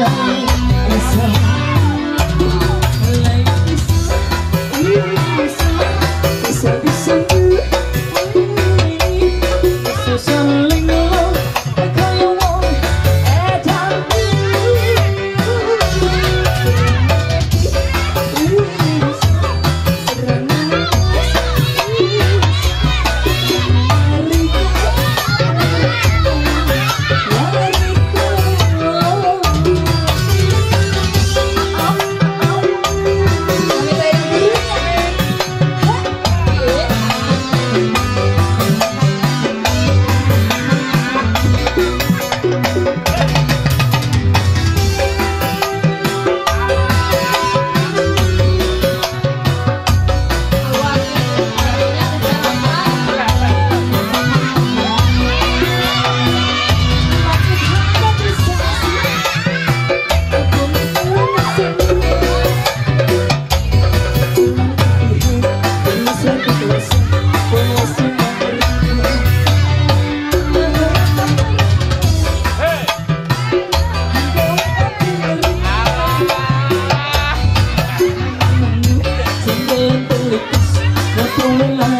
light is Aduh yang